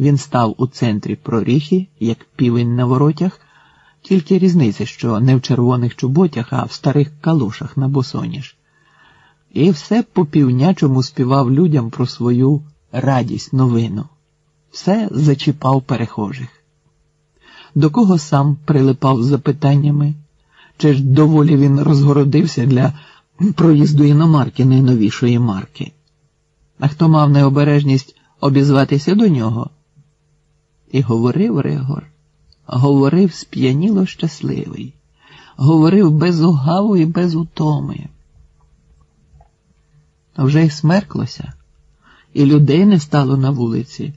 Він став у центрі проріхи, як півень на воротях, тільки різниця, що не в червоних чоботях, а в старих калушах на босоніж. І все по півнячому співав людям про свою радість новину, все зачіпав перехожих. До кого сам прилипав з запитаннями, чи ж доволі він розгородився для проїзду іномарки найновішої марки. А хто мав необережність обізватися до нього? І говорив Регор, говорив сп'яніло щасливий, говорив без угаву і без утоми. Вже й смерклося, і людей не стало на вулиці.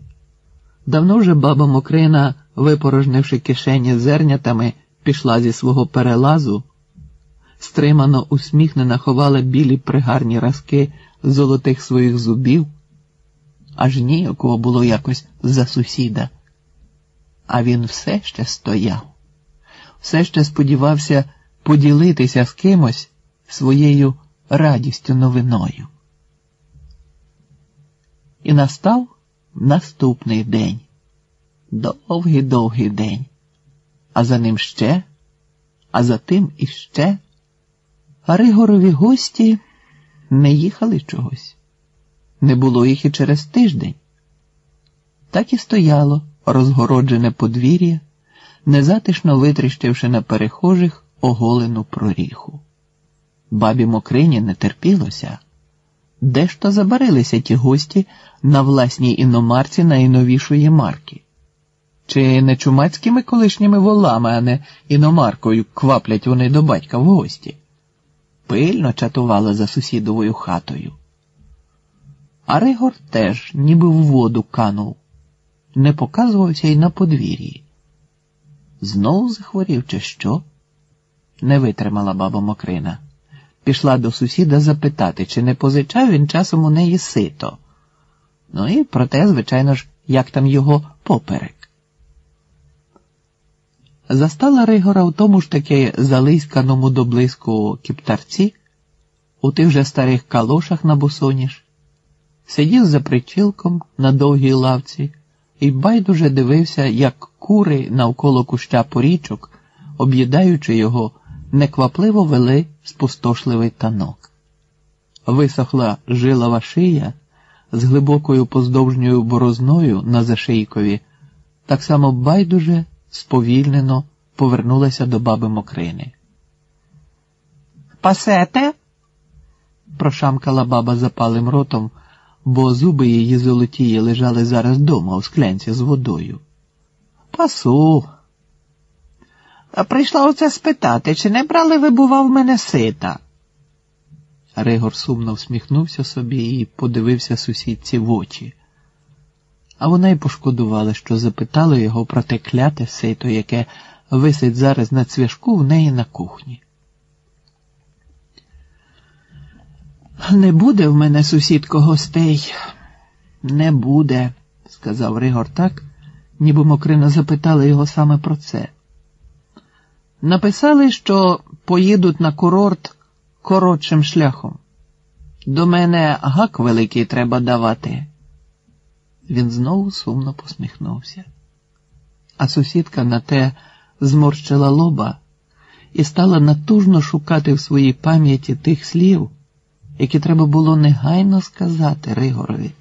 Давно вже баба Мокрина, випорожнивши кишені зернятами, пішла зі свого перелазу, стримано усміхнена ховала білі пригарні разки золотих своїх зубів, аж ніякого було якось за сусіда. А він все ще стояв, все ще сподівався поділитися з кимось своєю радістю новиною. І настав наступний день, довгий довгий день, а за ним ще, а за тим іще. А Ригорові гості не їхали чогось, не було їх і через тиждень. Так і стояло розгороджене подвір'я, незатишно витріщивши на перехожих оголену проріху. Бабі Мокрині не терпілося. Де ж то забарилися ті гості на власній іномарці найновішої марки? Чи не чумацькими колишніми волами, а не іномаркою кваплять вони до батька в гості? Пильно чатували за сусідовою хатою. А Ригор теж, ніби в воду канув, не показувався й на подвір'ї. Знову захворів, чи що? Не витримала баба Мокрина пішла до сусіда запитати, чи не позичав він часом у неї сито. Ну і проте, звичайно ж, як там його поперек. Застала Ригора в тому ж таки залисканому до блиску кіптарці, у тих же старих калошах на босоніж, сидів за причілком на довгій лавці і байдуже дивився, як кури навколо куща порічок, об'їдаючи його, неквапливо вели спустошливий танок. Висохла жилова шия з глибокою поздовжньою борозною на зашийкові, так само байдуже, сповільнено повернулася до баби Мокрини. Пасете? прошамкала баба запалим ротом, бо зуби її золотії лежали зараз дома у склянці з водою. Пасу, Прийшла оце спитати, чи не брали ви, бува, в мене сита? Ригор сумно всміхнувся собі і подивився сусідці в очі. А вона й пошкодувала, що запитала його про те кляте сито, яке висить зараз на цвяшку в неї на кухні. Не буде в мене, сусідко, гостей. Не буде, сказав Ригор так, ніби Мокрина запитала його саме про це. Написали, що поїдуть на курорт коротшим шляхом. До мене гак великий треба давати. Він знову сумно посміхнувся. А сусідка на те зморщила лоба і стала натужно шукати в своїй пам'яті тих слів, які треба було негайно сказати Ригорові,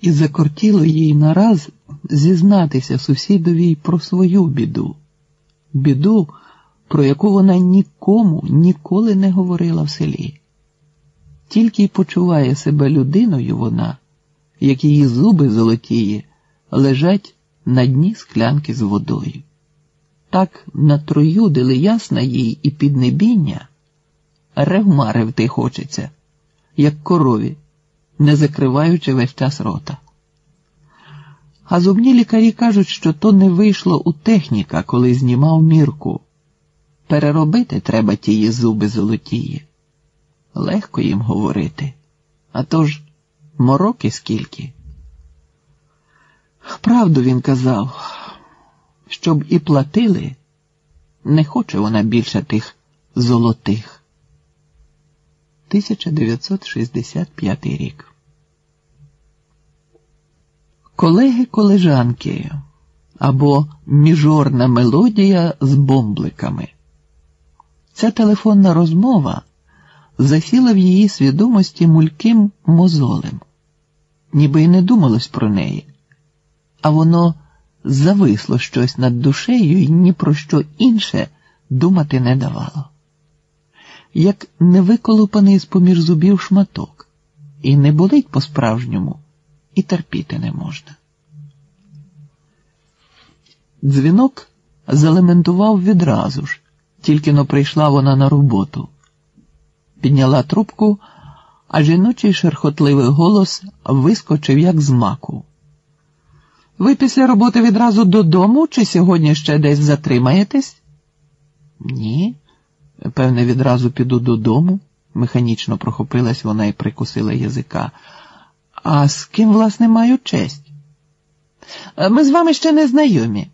і закортіло їй нараз зізнатися сусідові про свою біду. Біду, про яку вона нікому ніколи не говорила в селі. Тільки й почуває себе людиною вона, як її зуби золотії лежать на дні склянки з водою. Так натроюдили ясна їй і піднебіння, ревмарити хочеться, як корові, не закриваючи весь час рота. А зубні лікарі кажуть, що то не вийшло у техніка, коли знімав мірку. Переробити треба тії зуби золотії. Легко їм говорити. А то ж мороки скільки. Правду він казав, щоб і платили, не хоче вона більше тих золотих. 1965 рік. колеги-колежанки або міжорна мелодія з бомбликами. Ця телефонна розмова засіла в її свідомості мульким мозолем, ніби й не думалось про неї, а воно зависло щось над душею і ні про що інше думати не давало. Як невиколупаний з поміж зубів шматок, і не болить по-справжньому, і терпіти не можна. Дзвінок залементував відразу ж, тільки но прийшла вона на роботу. Підняла трубку, а жіночий шерхотливий голос вискочив, як з маку. Ви після роботи відразу додому чи сьогодні ще десь затримаєтесь? Ні, певне, відразу піду додому, механічно прохопилась вона і прикусила язика. А з ким, власне, маю честь? Ми з вами ще не знайомі.